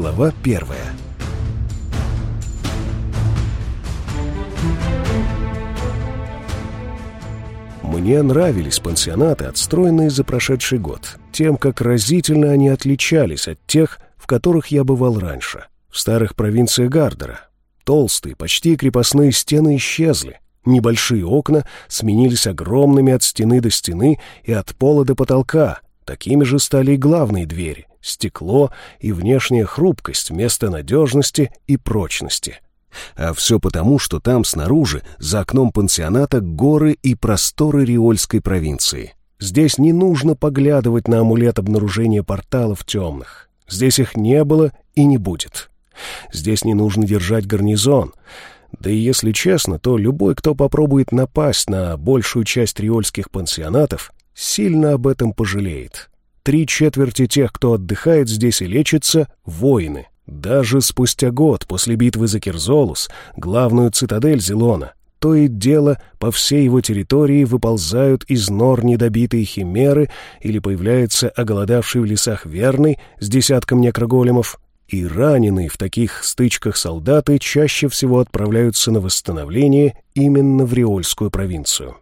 Глава первая. Мне нравились пансионаты, отстроенные за прошедший год, тем, как разительно они отличались от тех, в которых я бывал раньше, в старых провинциях Гардера. Толстые, почти крепостные стены исчезли, небольшие окна сменились огромными от стены до стены и от пола до потолка, такими же стали и главные двери, стекло и внешняя хрупкость вместо надежности и прочности. А все потому, что там снаружи, за окном пансионата, горы и просторы Риольской провинции. Здесь не нужно поглядывать на амулет обнаружения порталов темных. Здесь их не было и не будет. Здесь не нужно держать гарнизон. Да и если честно, то любой, кто попробует напасть на большую часть риольских пансионатов, сильно об этом пожалеет. Три четверти тех, кто отдыхает здесь и лечится, — воины. Даже спустя год после битвы за Кирзолус, главную цитадель Зелона, то и дело по всей его территории выползают из нор недобитые химеры или появляется оголодавший в лесах верный с десятком некроголемов, и раненые в таких стычках солдаты чаще всего отправляются на восстановление именно в Риольскую провинцию.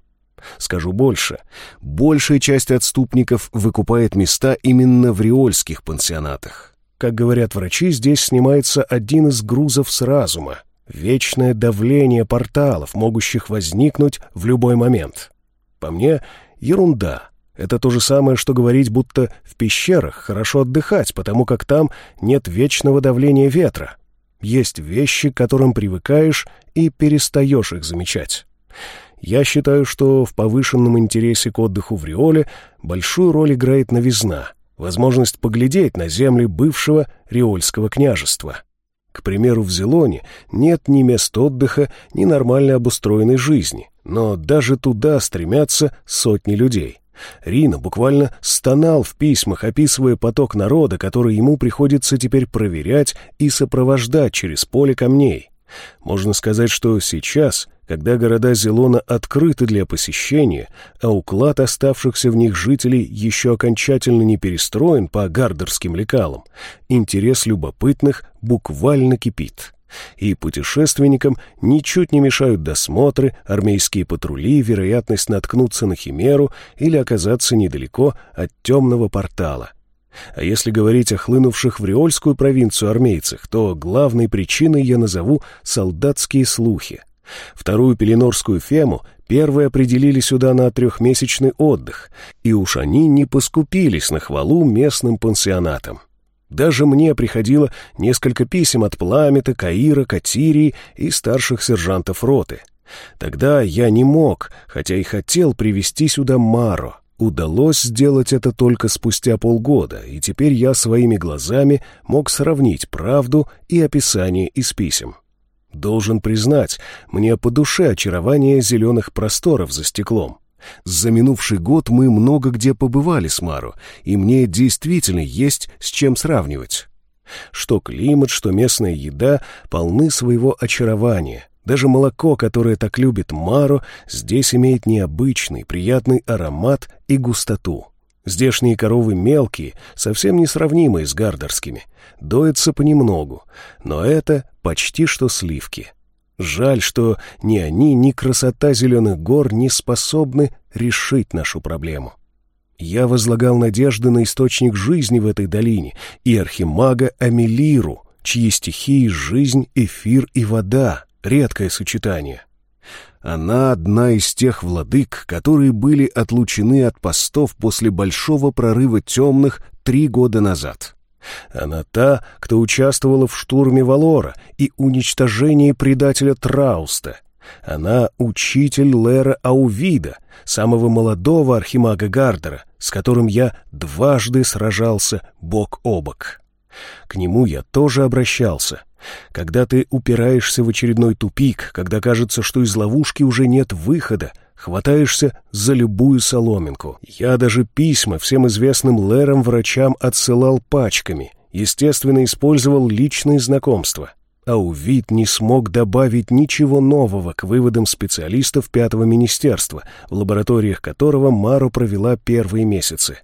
Скажу больше, большая часть отступников выкупает места именно в риольских пансионатах. Как говорят врачи, здесь снимается один из грузов с разума — вечное давление порталов, могущих возникнуть в любой момент. По мне, ерунда. Это то же самое, что говорить, будто в пещерах хорошо отдыхать, потому как там нет вечного давления ветра. Есть вещи, к которым привыкаешь и перестаешь их замечать. Я считаю, что в повышенном интересе к отдыху в Риоле большую роль играет новизна — возможность поглядеть на земли бывшего Риольского княжества. К примеру, в Зелоне нет ни мест отдыха, ни нормально обустроенной жизни, но даже туда стремятся сотни людей. Рина буквально стонал в письмах, описывая поток народа, который ему приходится теперь проверять и сопровождать через поле камней. Можно сказать, что сейчас когда города Зелона открыты для посещения, а уклад оставшихся в них жителей еще окончательно не перестроен по гардерским лекалам, интерес любопытных буквально кипит. И путешественникам ничуть не мешают досмотры, армейские патрули, вероятность наткнуться на химеру или оказаться недалеко от темного портала. А если говорить о хлынувших в Риольскую провинцию армейцах, то главной причиной я назову солдатские слухи. Вторую пеленорскую фему первые определили сюда на трехмесячный отдых, и уж они не поскупились на хвалу местным пансионатам. Даже мне приходило несколько писем от Пламета, Каира, Катирии и старших сержантов роты. Тогда я не мог, хотя и хотел привести сюда Маро. Удалось сделать это только спустя полгода, и теперь я своими глазами мог сравнить правду и описание из писем. Должен признать, мне по душе очарование зеленых просторов за стеклом. За минувший год мы много где побывали с Мару, и мне действительно есть с чем сравнивать. Что климат, что местная еда полны своего очарования. Даже молоко, которое так любит Мару, здесь имеет необычный, приятный аромат и густоту. Здешние коровы мелкие, совсем несравнимые с гардерскими. Доятся понемногу, но это почти что сливки. Жаль, что ни они, ни красота зеленых гор не способны решить нашу проблему. Я возлагал надежды на источник жизни в этой долине и архимага Амелиру, чьи стихии — жизнь, эфир и вода — редкое сочетание. Она одна из тех владык, которые были отлучены от постов после большого прорыва темных три года назад. Она та, кто участвовала в штурме Валора и уничтожении предателя Трауста. Она учитель Лера Аувида, самого молодого архимага Гардера, с которым я дважды сражался бок о бок. К нему я тоже обращался. Когда ты упираешься в очередной тупик, когда кажется, что из ловушки уже нет выхода, хватаешься за любую соломинку. Я даже письма всем известным лэрам-врачам отсылал пачками, естественно, использовал личные знакомства. А Увид не смог добавить ничего нового к выводам специалистов Пятого Министерства, в лабораториях которого Мару провела первые месяцы.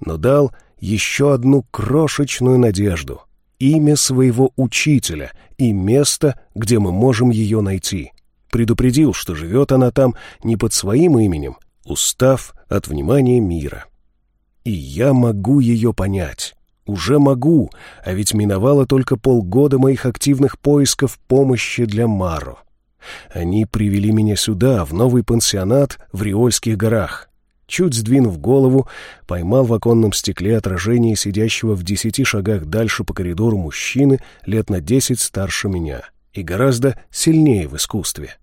Но дал еще одну крошечную надежду. Имя своего учителя и место, где мы можем ее найти. Предупредил, что живет она там не под своим именем, устав от внимания мира. И я могу ее понять. Уже могу, а ведь миновало только полгода моих активных поисков помощи для Маро. Они привели меня сюда, в новый пансионат в Риольских горах. Чуть сдвинув голову, поймал в оконном стекле отражение сидящего в десяти шагах дальше по коридору мужчины лет на десять старше меня и гораздо сильнее в искусстве.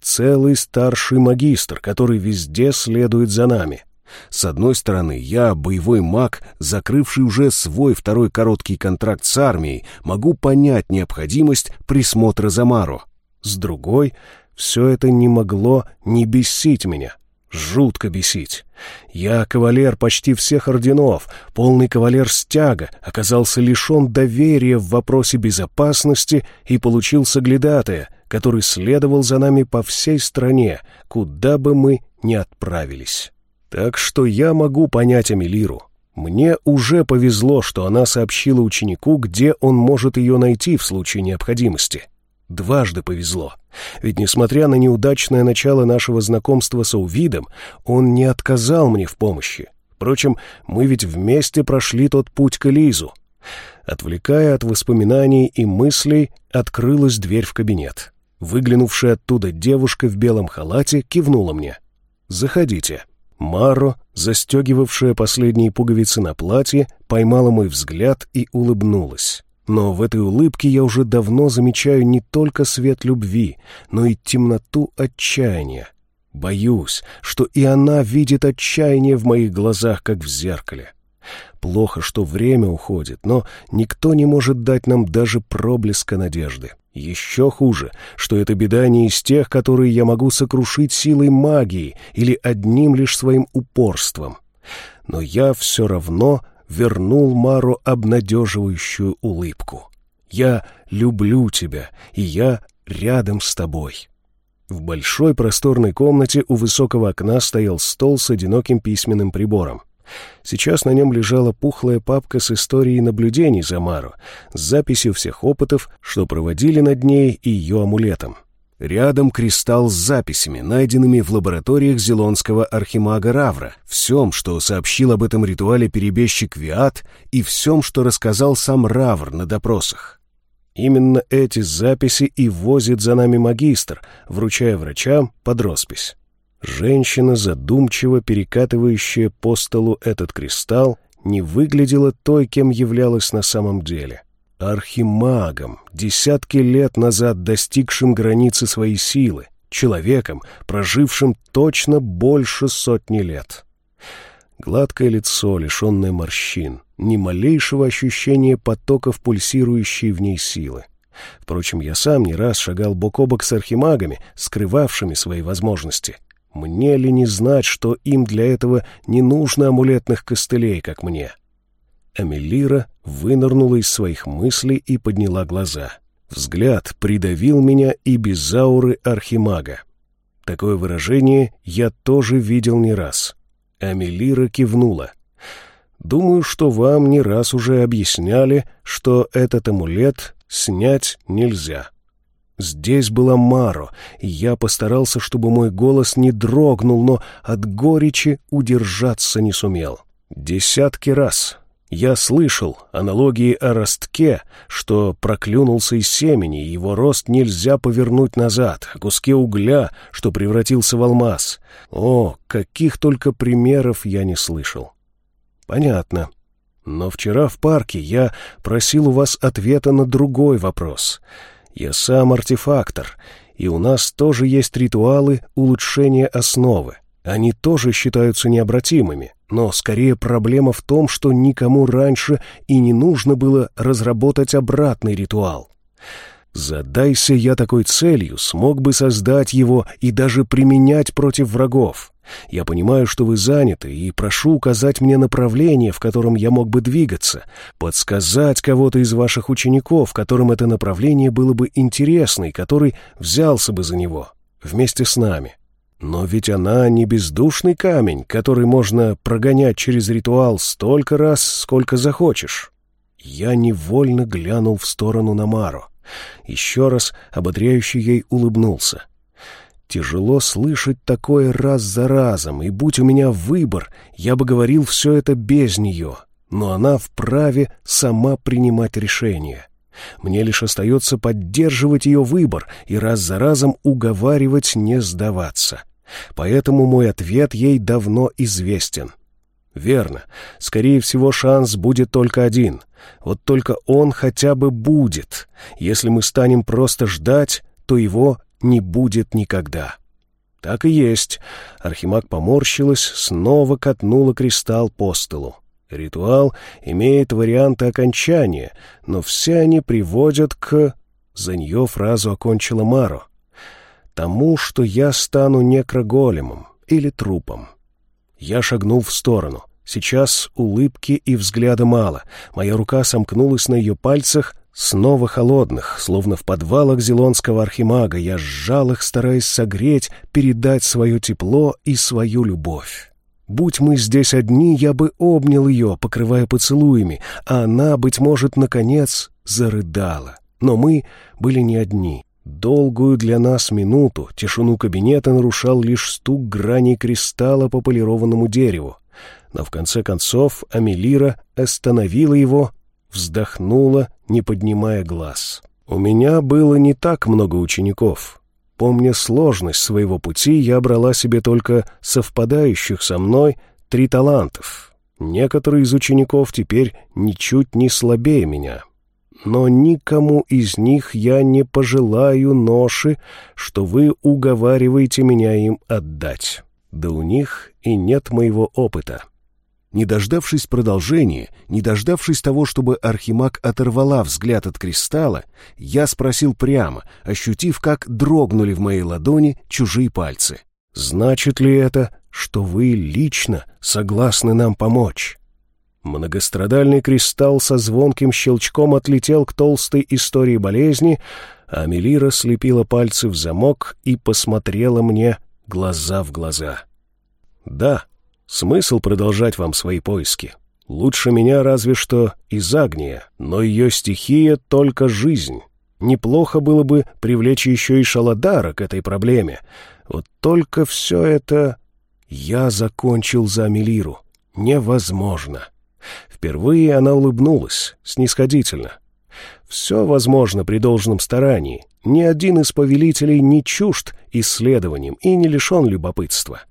Целый старший магистр, который везде следует за нами. С одной стороны, я, боевой маг, закрывший уже свой второй короткий контракт с армией, могу понять необходимость присмотра за Мару. С другой, все это не могло не бесить меня. Жутко бесить. Я, кавалер почти всех орденов, полный кавалер стяга, оказался лишен доверия в вопросе безопасности и получил соглядатая, который следовал за нами по всей стране, куда бы мы ни отправились. Так что я могу понять Амелиру. Мне уже повезло, что она сообщила ученику, где он может ее найти в случае необходимости. Дважды повезло. Ведь, несмотря на неудачное начало нашего знакомства с Аувидом, он не отказал мне в помощи. Впрочем, мы ведь вместе прошли тот путь к Элизу. Отвлекая от воспоминаний и мыслей, открылась дверь в кабинет. Выглянувшая оттуда девушка в белом халате кивнула мне. «Заходите». Маро, застегивавшая последние пуговицы на платье, поймала мой взгляд и улыбнулась. Но в этой улыбке я уже давно замечаю не только свет любви, но и темноту отчаяния. Боюсь, что и она видит отчаяние в моих глазах, как в зеркале. Плохо, что время уходит, но никто не может дать нам даже проблеска надежды. Еще хуже, что эта беда не из тех, которые я могу сокрушить силой магии или одним лишь своим упорством. Но я все равно вернул Мару обнадеживающую улыбку. «Я люблю тебя, и я рядом с тобой». В большой просторной комнате у высокого окна стоял стол с одиноким письменным прибором. Сейчас на нем лежала пухлая папка с историей наблюдений за Мару, с записью всех опытов, что проводили над ней и ее амулетом. Рядом кристалл с записями, найденными в лабораториях зелонского архимага Равра, всем, что сообщил об этом ритуале перебежчик Виат и всем, что рассказал сам Равр на допросах. Именно эти записи и возит за нами магистр, вручая врачам под роспись. Женщина, задумчиво перекатывающая по столу этот кристалл, не выглядела той, кем являлась на самом деле — архимагом, десятки лет назад достигшим границы своей силы, человеком, прожившим точно больше сотни лет. Гладкое лицо, лишенное морщин, ни малейшего ощущения потоков пульсирующей в ней силы. Впрочем, я сам не раз шагал бок о бок с архимагами, скрывавшими свои возможности. Мне ли не знать, что им для этого не нужно амулетных костылей, как мне? Амелира вынырнула из своих мыслей и подняла глаза. Взгляд придавил меня и без ауры архимага. Такое выражение я тоже видел не раз. Амелира кивнула. «Думаю, что вам не раз уже объясняли, что этот амулет снять нельзя». Здесь была Маро, и я постарался, чтобы мой голос не дрогнул, но от горечи удержаться не сумел. Десятки раз я слышал аналогии о ростке, что проклюнулся из семени, его рост нельзя повернуть назад, о куске угля, что превратился в алмаз. О, каких только примеров я не слышал. Понятно. Но вчера в парке я просил у вас ответа на другой вопрос. Я сам артефактор, и у нас тоже есть ритуалы улучшения основы. Они тоже считаются необратимыми, но скорее проблема в том, что никому раньше и не нужно было разработать обратный ритуал. Задайся я такой целью, смог бы создать его и даже применять против врагов. Я понимаю, что вы заняты, и прошу указать мне направление, в котором я мог бы двигаться, подсказать кого-то из ваших учеников, которым это направление было бы интересно и который взялся бы за него вместе с нами. Но ведь она не бездушный камень, который можно прогонять через ритуал столько раз, сколько захочешь. Я невольно глянул в сторону Намару. Еще раз ободряюще ей улыбнулся. Тяжело слышать такое раз за разом, и будь у меня выбор, я бы говорил все это без нее, но она вправе сама принимать решение. Мне лишь остается поддерживать ее выбор и раз за разом уговаривать не сдаваться. Поэтому мой ответ ей давно известен. Верно. Скорее всего, шанс будет только один. Вот только он хотя бы будет. Если мы станем просто ждать, то его не будет никогда. Так и есть. Архимаг поморщилась, снова катнула кристалл по столу. Ритуал имеет варианты окончания, но все они приводят к... За нее фразу окончила Маро. Тому, что я стану некроголемом или трупом. Я шагнул в сторону. Сейчас улыбки и взгляда мало. Моя рука сомкнулась на ее пальцах, снова холодных, словно в подвалах зелонского архимага. Я сжал их, стараясь согреть, передать свое тепло и свою любовь. Будь мы здесь одни, я бы обнял ее, покрывая поцелуями, а она, быть может, наконец зарыдала. Но мы были не одни. Долгую для нас минуту тишину кабинета нарушал лишь стук граней кристалла по полированному дереву. Но в конце концов Амелира остановила его, вздохнула, не поднимая глаз. «У меня было не так много учеников», Помня сложность своего пути, я брала себе только совпадающих со мной три талантов. Некоторые из учеников теперь ничуть не слабее меня. Но никому из них я не пожелаю ноши, что вы уговариваете меня им отдать. Да у них и нет моего опыта. Не дождавшись продолжения, не дождавшись того, чтобы Архимаг оторвала взгляд от кристалла, я спросил прямо, ощутив, как дрогнули в моей ладони чужие пальцы. «Значит ли это, что вы лично согласны нам помочь?» Многострадальный кристалл со звонким щелчком отлетел к толстой истории болезни, а Мелира слепила пальцы в замок и посмотрела мне глаза в глаза. «Да», Смысл продолжать вам свои поиски? Лучше меня разве что из Агния, но ее стихия — только жизнь. Неплохо было бы привлечь еще и Шаладара к этой проблеме. Вот только все это... Я закончил за Амелиру. Невозможно. Впервые она улыбнулась, снисходительно. Все возможно при должном старании. Ни один из повелителей не чужд исследованием и не лишен любопытства.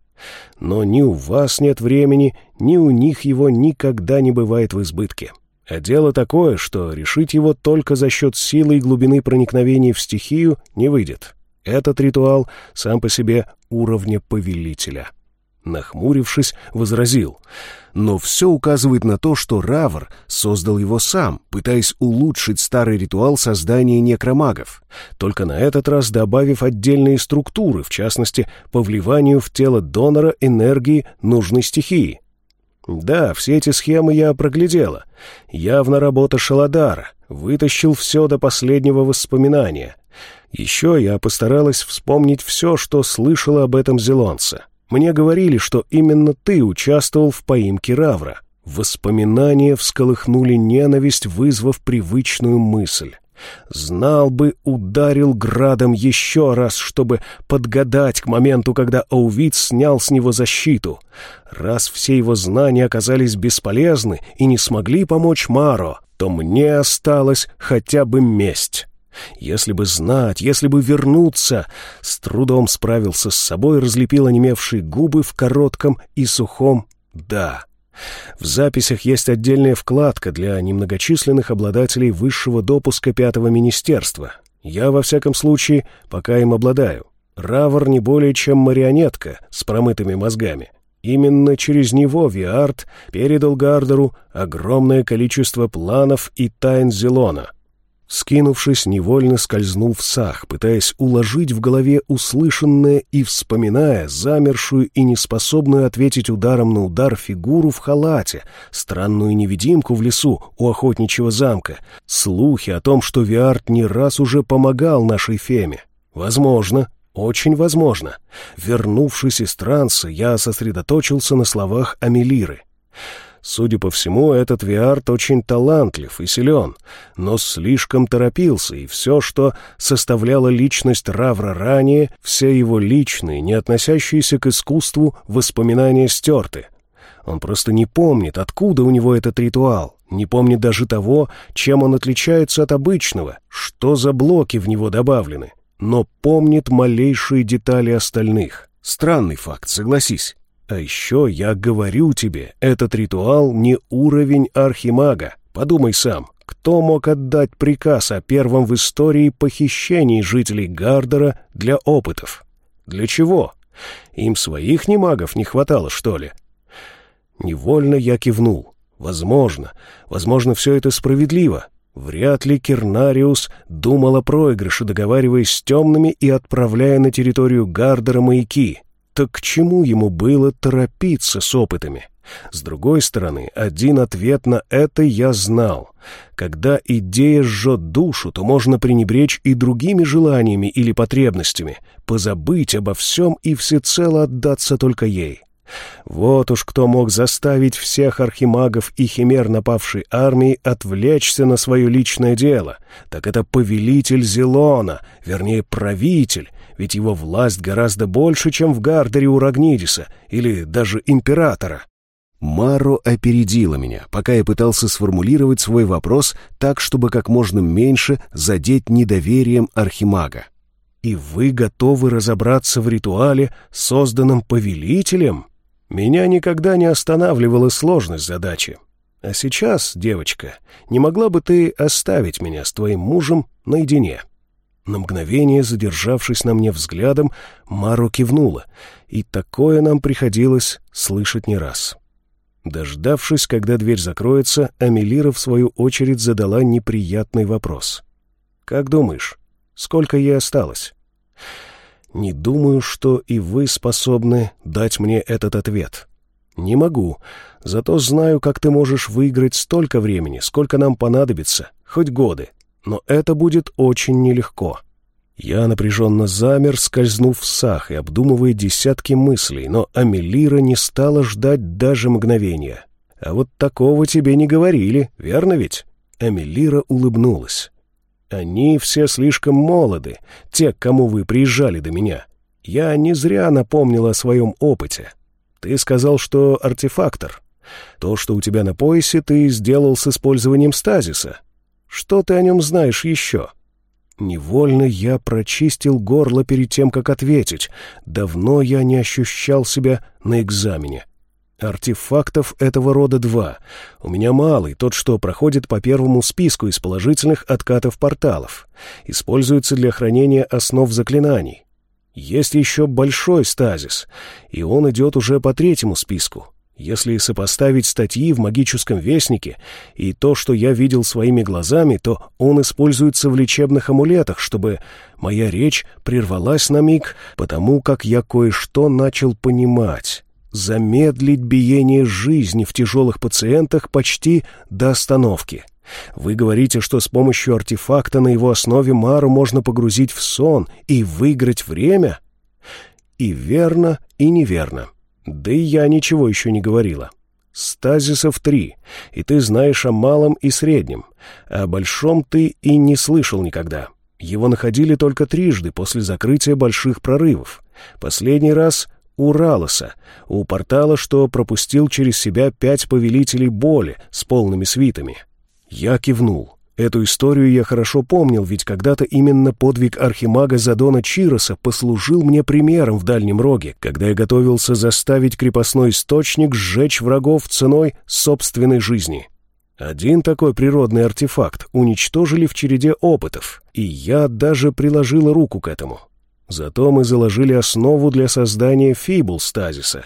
Но ни у вас нет времени, ни у них его никогда не бывает в избытке. А дело такое, что решить его только за счет силы и глубины проникновения в стихию не выйдет. Этот ритуал сам по себе уровня повелителя нахмурившись, возразил. Но все указывает на то, что Равр создал его сам, пытаясь улучшить старый ритуал создания некромагов, только на этот раз добавив отдельные структуры, в частности, по вливанию в тело донора энергии нужной стихии. Да, все эти схемы я проглядела. Явно работа Шаладара. Вытащил все до последнего воспоминания. Еще я постаралась вспомнить все, что слышала об этом зелонце. Мне говорили, что именно ты участвовал в поимке Равра. Воспоминания всколыхнули ненависть, вызвав привычную мысль. Знал бы, ударил градом еще раз, чтобы подгадать к моменту, когда Аувит снял с него защиту. Раз все его знания оказались бесполезны и не смогли помочь Маро, то мне осталась хотя бы месть. Если бы знать, если бы вернуться, с трудом справился с собой, разлепил онемевшие губы в коротком и сухом «да». В записях есть отдельная вкладка для немногочисленных обладателей высшего допуска пятого министерства. Я, во всяком случае, пока им обладаю. Равр не более чем марионетка с промытыми мозгами. Именно через него Виарт передал Гардеру огромное количество планов и тайн Зелона — Скинувшись, невольно скользнул в сах, пытаясь уложить в голове услышанное и вспоминая замершую и неспособную ответить ударом на удар фигуру в халате, странную невидимку в лесу у охотничьего замка, слухи о том, что Виарт не раз уже помогал нашей Феме. Возможно, очень возможно. Вернувшись из транса, я сосредоточился на словах Амелиры. Судя по всему, этот Виарт очень талантлив и силен, но слишком торопился, и все, что составляло личность Равра ранее, все его личные, не относящиеся к искусству, воспоминания стерты. Он просто не помнит, откуда у него этот ритуал, не помнит даже того, чем он отличается от обычного, что за блоки в него добавлены, но помнит малейшие детали остальных. Странный факт, согласись. А еще я говорю тебе, этот ритуал не уровень архимага. Подумай сам, кто мог отдать приказ о первом в истории похищении жителей Гардера для опытов? Для чего? Им своих немагов не хватало, что ли? Невольно я кивнул. Возможно, возможно, все это справедливо. Вряд ли Кернариус думал о проигрыше, договариваясь с темными и отправляя на территорию Гардера маяки. Так к чему ему было торопиться с опытами? С другой стороны, один ответ на это я знал. Когда идея жжет душу, то можно пренебречь и другими желаниями или потребностями, позабыть обо всем и всецело отдаться только ей. Вот уж кто мог заставить всех архимагов и химер напавшей армии отвлечься на свое личное дело, так это повелитель Зелона, вернее правитель, ведь его власть гораздо больше, чем в Гардере у Рагнидиса или даже императора. Маро опередила меня, пока я пытался сформулировать свой вопрос так, чтобы как можно меньше задеть недоверием архимага. «И вы готовы разобраться в ритуале, созданном повелителем?» Меня никогда не останавливала сложность задачи. А сейчас, девочка, не могла бы ты оставить меня с твоим мужем наедине?» На мгновение, задержавшись на мне взглядом, Мару кивнула, и такое нам приходилось слышать не раз. Дождавшись, когда дверь закроется, Амелира, в свою очередь, задала неприятный вопрос. «Как думаешь, сколько ей осталось?» «Не думаю, что и вы способны дать мне этот ответ. Не могу, зато знаю, как ты можешь выиграть столько времени, сколько нам понадобится, хоть годы но это будет очень нелегко. Я напряженно замер, скользнув в сах и обдумывая десятки мыслей, но Амелира не стала ждать даже мгновения. «А вот такого тебе не говорили, верно ведь?» Амелира улыбнулась. «Они все слишком молоды, те, к кому вы приезжали до меня. Я не зря напомнил о своем опыте. Ты сказал, что артефактор. То, что у тебя на поясе, ты сделал с использованием стазиса. Что ты о нем знаешь еще?» Невольно я прочистил горло перед тем, как ответить. Давно я не ощущал себя на экзамене. Артефактов этого рода два. У меня малый, тот, что проходит по первому списку из положительных откатов порталов. Используется для хранения основ заклинаний. Есть еще большой стазис, и он идет уже по третьему списку. Если сопоставить статьи в «Магическом вестнике» и то, что я видел своими глазами, то он используется в лечебных амулетах, чтобы моя речь прервалась на миг, потому как я кое-что начал понимать. Замедлить биение жизни в тяжелых пациентах почти до остановки. Вы говорите, что с помощью артефакта на его основе Мару можно погрузить в сон и выиграть время? И верно, и неверно. Да и я ничего еще не говорила. Стазисов три, и ты знаешь о малом и среднем. О большом ты и не слышал никогда. Его находили только трижды после закрытия больших прорывов. Последний раз у Ралоса, у портала, что пропустил через себя пять повелителей боли с полными свитами. Я кивнул. Эту историю я хорошо помнил, ведь когда-то именно подвиг архимага Задона Чироса послужил мне примером в Дальнем Роге, когда я готовился заставить крепостной источник сжечь врагов ценой собственной жизни. Один такой природный артефакт уничтожили в череде опытов, и я даже приложил руку к этому. Зато мы заложили основу для создания фибул-стазиса.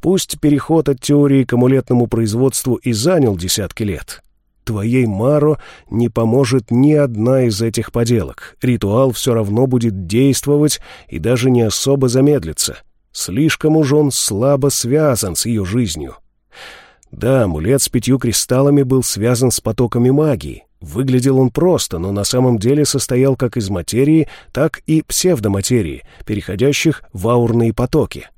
Пусть переход от теории к амулетному производству и занял десятки лет, Твоей Маро не поможет ни одна из этих поделок. Ритуал все равно будет действовать и даже не особо замедлится. Слишком уж он слабо связан с ее жизнью. Да, амулет с пятью кристаллами был связан с потоками магии. Выглядел он просто, но на самом деле состоял как из материи, так и псевдоматерии, переходящих в аурные потоки.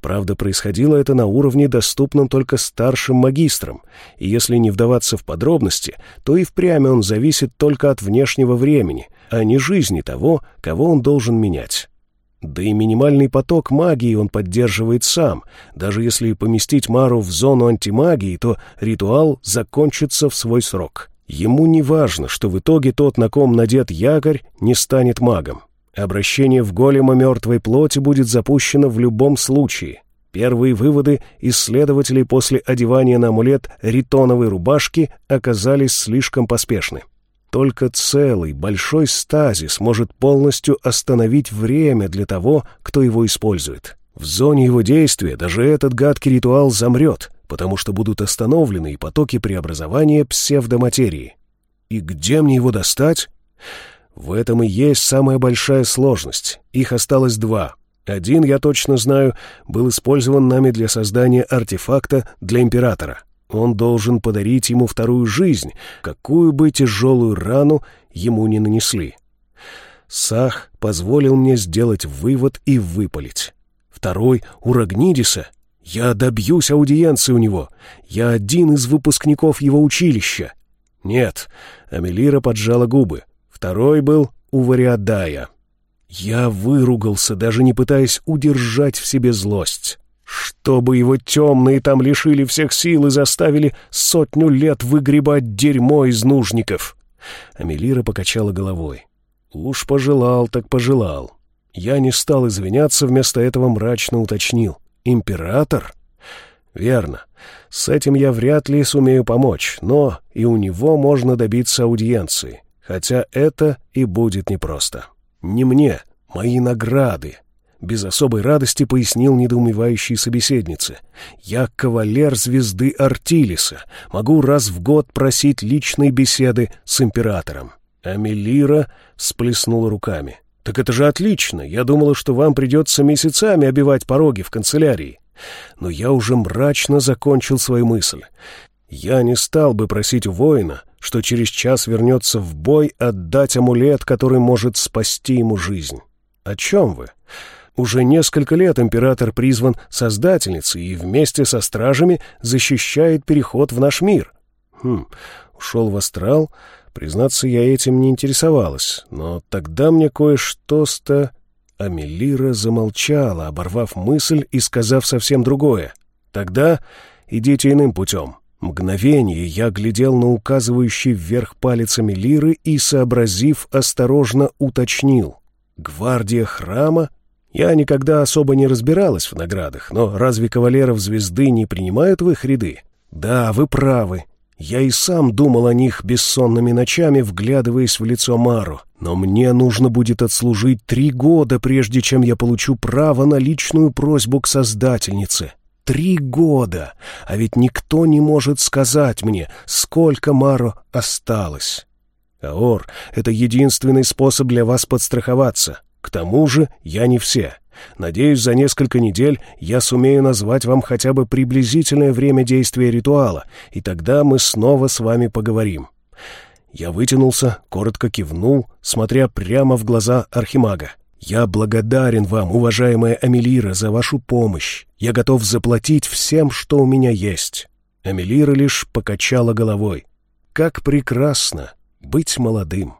Правда, происходило это на уровне, доступном только старшим магистрам, и если не вдаваться в подробности, то и впрямь он зависит только от внешнего времени, а не жизни того, кого он должен менять. Да и минимальный поток магии он поддерживает сам. Даже если поместить Мару в зону антимагии, то ритуал закончится в свой срок. Ему не важно, что в итоге тот, на ком надет якорь, не станет магом. Обращение в голема мертвой плоти будет запущено в любом случае. Первые выводы исследователей после одевания на амулет ритоновой рубашки оказались слишком поспешны. Только целый большой стазис может полностью остановить время для того, кто его использует. В зоне его действия даже этот гадкий ритуал замрет, потому что будут остановлены и потоки преобразования псевдоматерии. И где мне его достать? В этом и есть самая большая сложность. Их осталось два. Один, я точно знаю, был использован нами для создания артефакта для императора — он должен подарить ему вторую жизнь, какую бы тяжелую рану ему не нанесли. Сах позволил мне сделать вывод и выпалить. Второй — у Рагнидиса. Я добьюсь аудиенции у него. Я один из выпускников его училища. Нет, Амелира поджала губы. Второй был у Вариадая. Я выругался, даже не пытаясь удержать в себе злость. Чтобы его темные там лишили всех сил и заставили сотню лет выгребать дерьмо из нужников. Амелира покачала головой. Уж пожелал, так пожелал. Я не стал извиняться, вместо этого мрачно уточнил. Император? Верно. С этим я вряд ли сумею помочь, но и у него можно добиться аудиенции. Хотя это и будет непросто. Не мне, мои награды, без особой радости пояснил недоумевающей собеседнице. «Я кавалер звезды Артилиса. Могу раз в год просить личной беседы с императором». Амелира всплеснула руками. «Так это же отлично! Я думала, что вам придется месяцами обивать пороги в канцелярии. Но я уже мрачно закончил свою мысль. Я не стал бы просить воина, что через час вернется в бой, отдать амулет, который может спасти ему жизнь. О чем вы? Уже несколько лет император призван создательницей и вместе со стражами защищает переход в наш мир. Хм, ушел в астрал. Признаться, я этим не интересовалась, но тогда мне кое-что-то... Амелира замолчала, оборвав мысль и сказав совсем другое. «Тогда идите иным путем». Мгновение я глядел на указывающий вверх палец Амелиры и, сообразив, осторожно уточнил. «Гвардия храма я никогда особо не разбиралась в наградах, но разве кавалеров звезды не принимают в их ряды? Да, вы правы. Я и сам думал о них бессонными ночами, вглядываясь в лицо Мару. Но мне нужно будет отслужить три года, прежде чем я получу право на личную просьбу к Создательнице. Три года! А ведь никто не может сказать мне, сколько Мару осталось. Аор, это единственный способ для вас подстраховаться. К тому же я не все. Надеюсь, за несколько недель я сумею назвать вам хотя бы приблизительное время действия ритуала, и тогда мы снова с вами поговорим». Я вытянулся, коротко кивнул, смотря прямо в глаза Архимага. «Я благодарен вам, уважаемая Амелира, за вашу помощь. Я готов заплатить всем, что у меня есть». Амелира лишь покачала головой. «Как прекрасно быть молодым!»